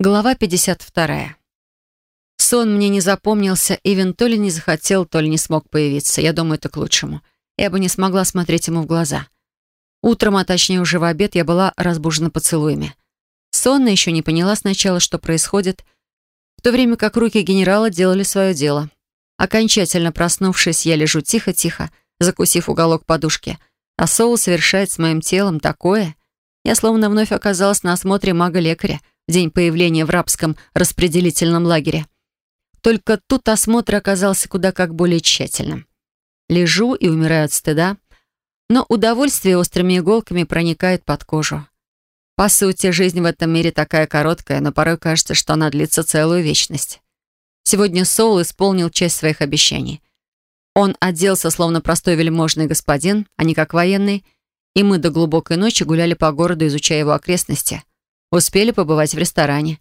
Глава 52. Сон мне не запомнился, Ивен то ли не захотел, то ли не смог появиться. Я думаю, это к лучшему. Я бы не смогла смотреть ему в глаза. Утром, а точнее уже в обед, я была разбужена поцелуями. Сонно еще не поняла сначала, что происходит, в то время как руки генерала делали свое дело. Окончательно проснувшись, я лежу тихо-тихо, закусив уголок подушки, а Соул совершает с моим телом такое. Я словно вновь оказалась на осмотре мага-лекаря, день появления в рабском распределительном лагере. Только тут осмотр оказался куда как более тщательным. Лежу и умираю от стыда, но удовольствие острыми иголками проникает под кожу. По сути, жизнь в этом мире такая короткая, но порой кажется, что она длится целую вечность. Сегодня Соул исполнил часть своих обещаний. Он оделся, словно простой вельможный господин, а не как военный, и мы до глубокой ночи гуляли по городу, изучая его окрестности. Успели побывать в ресторане.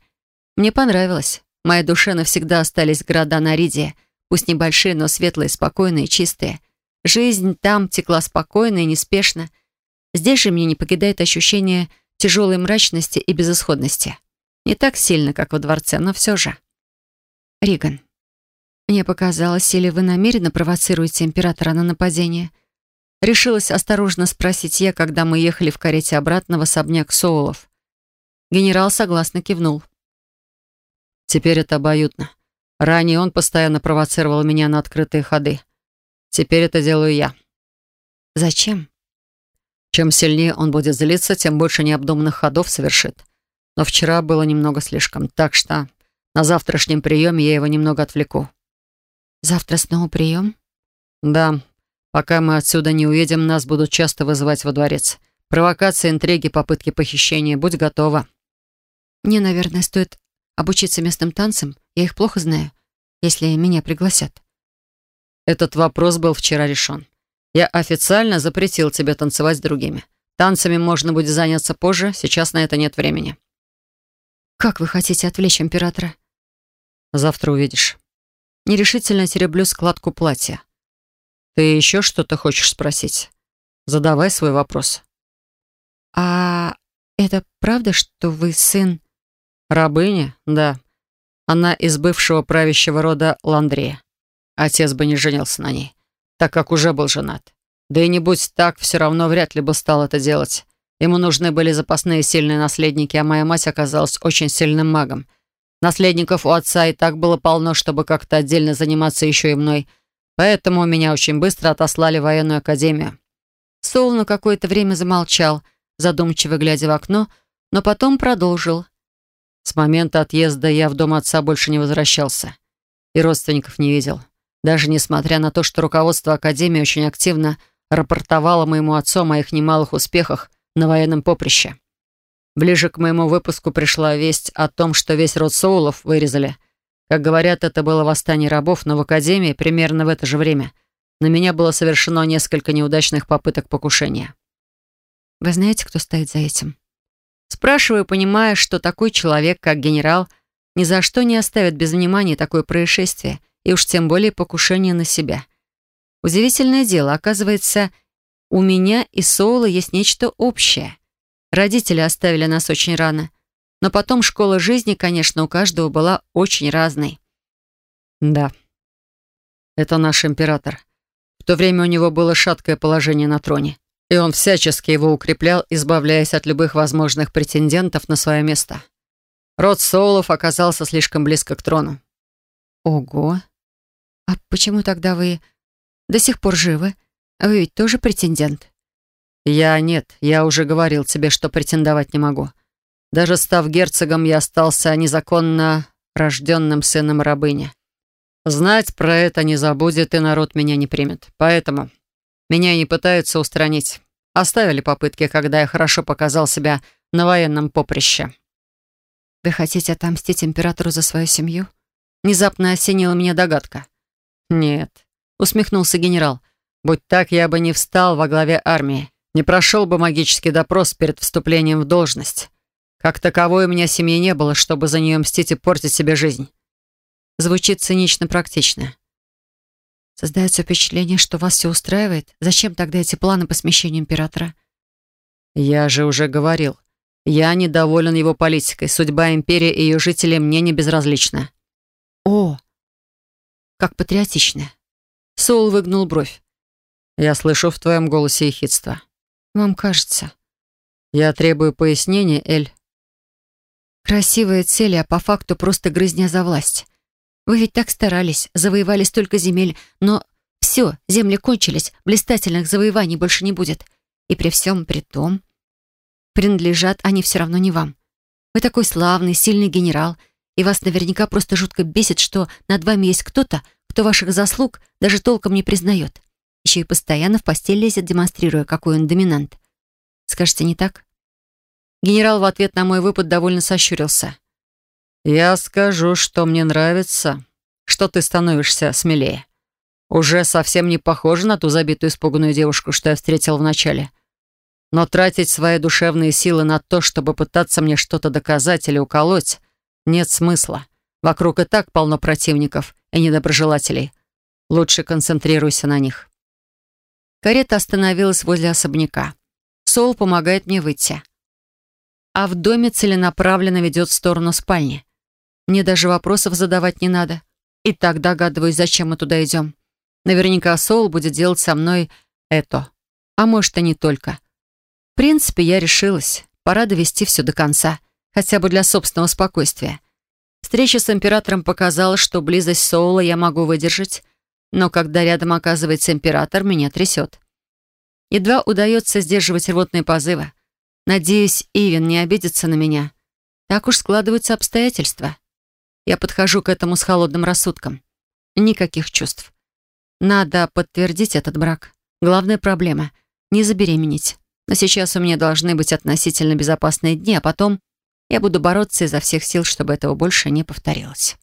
Мне понравилось. В моей душе навсегда остались города Наридия, пусть небольшие, но светлые, спокойные, чистые. Жизнь там текла спокойно и неспешно. Здесь же мне не покидает ощущение тяжелой мрачности и безысходности. Не так сильно, как во дворце, но все же. Риган, мне показалось, или вы намеренно провоцируете императора на нападение? Решилась осторожно спросить я, когда мы ехали в карете обратно в особняк Соулов. Генерал согласно кивнул. Теперь это обоюдно. Ранее он постоянно провоцировал меня на открытые ходы. Теперь это делаю я. Зачем? Чем сильнее он будет злиться, тем больше необдуманных ходов совершит. Но вчера было немного слишком, так что на завтрашнем приеме я его немного отвлеку. Завтра снова прием? Да. Пока мы отсюда не уедем, нас будут часто вызывать во дворец. Провокации, интриги, попытки похищения. Будь готова. Мне, наверное, стоит обучиться местным танцам. Я их плохо знаю, если меня пригласят. Этот вопрос был вчера решен. Я официально запретил тебе танцевать с другими. Танцами можно будет заняться позже, сейчас на это нет времени. Как вы хотите отвлечь императора? Завтра увидишь. Нерешительно тереблю складку платья. Ты еще что-то хочешь спросить? Задавай свой вопрос. А это правда, что вы сын Рабыня? Да. Она из бывшего правящего рода Ландрея. Отец бы не женился на ней, так как уже был женат. Да и не будь так, все равно вряд ли бы стал это делать. Ему нужны были запасные сильные наследники, а моя мать оказалась очень сильным магом. Наследников у отца и так было полно, чтобы как-то отдельно заниматься еще и мной. Поэтому меня очень быстро отослали в военную академию. Сол на какое-то время замолчал, задумчиво глядя в окно, но потом продолжил. С момента отъезда я в дом отца больше не возвращался. И родственников не видел. Даже несмотря на то, что руководство Академии очень активно рапортовало моему отцу о моих немалых успехах на военном поприще. Ближе к моему выпуску пришла весть о том, что весь род Соулов вырезали. Как говорят, это было восстание рабов, но в Академии примерно в это же время на меня было совершено несколько неудачных попыток покушения. «Вы знаете, кто стоит за этим?» Спрашиваю, понимая, что такой человек, как генерал, ни за что не оставит без внимания такое происшествие, и уж тем более покушение на себя. Удивительное дело, оказывается, у меня и Соула есть нечто общее. Родители оставили нас очень рано, но потом школа жизни, конечно, у каждого была очень разной. Да, это наш император. В то время у него было шаткое положение на троне. И он всячески его укреплял, избавляясь от любых возможных претендентов на свое место. Род Соулов оказался слишком близко к трону. Ого! А почему тогда вы до сих пор живы? Вы ведь тоже претендент? Я нет, я уже говорил тебе, что претендовать не могу. Даже став герцогом, я остался незаконно рожденным сыном рабыни. Знать про это не забудет, и народ меня не примет. Поэтому меня не пытаются устранить. Оставили попытки, когда я хорошо показал себя на военном поприще. «Вы хотите отомстить императору за свою семью?» Внезапно осенила меня догадка. «Нет», — усмехнулся генерал. «Будь так, я бы не встал во главе армии, не прошел бы магический допрос перед вступлением в должность. Как таковой у меня семьи не было, чтобы за нее мстить и портить себе жизнь». Звучит цинично практично. Создается впечатление, что вас все устраивает. Зачем тогда эти планы по смещению императора? Я же уже говорил. Я недоволен его политикой. Судьба империи и ее жителей мне не безразлична. О, как патриотично. Соул выгнул бровь. Я слышу в твоем голосе ехидство. Вам кажется. Я требую пояснения, Эль. Красивые цели, а по факту просто грызня за власть. Вы ведь так старались, завоевали столько земель, но все, земли кончились, блистательных завоеваний больше не будет. И при всем при том, принадлежат они все равно не вам. Вы такой славный, сильный генерал, и вас наверняка просто жутко бесит, что над вами есть кто-то, кто ваших заслуг даже толком не признает. Еще и постоянно в постель лезет, демонстрируя, какой он доминант. Скажете, не так? Генерал в ответ на мой выпад довольно сощурился. «Я скажу, что мне нравится, что ты становишься смелее. Уже совсем не похожа на ту забитую испуганную девушку, что я встретил вначале. Но тратить свои душевные силы на то, чтобы пытаться мне что-то доказать или уколоть, нет смысла. Вокруг и так полно противников и недоброжелателей. Лучше концентрируйся на них». Карета остановилась возле особняка. Сол помогает мне выйти. А в доме целенаправленно ведет в сторону спальни. Мне даже вопросов задавать не надо. И так догадываюсь, зачем мы туда идем. Наверняка Соул будет делать со мной это. А может, и не только. В принципе, я решилась. Пора довести все до конца. Хотя бы для собственного спокойствия. Встреча с императором показала, что близость Соула я могу выдержать, но когда рядом оказывается император, меня трясет. Едва удается сдерживать рвотные позывы. Надеюсь, Ивен не обидится на меня. Так уж складываются обстоятельства. Я подхожу к этому с холодным рассудком. Никаких чувств. Надо подтвердить этот брак. Главная проблема — не забеременеть. Но сейчас у меня должны быть относительно безопасные дни, а потом я буду бороться изо всех сил, чтобы этого больше не повторилось.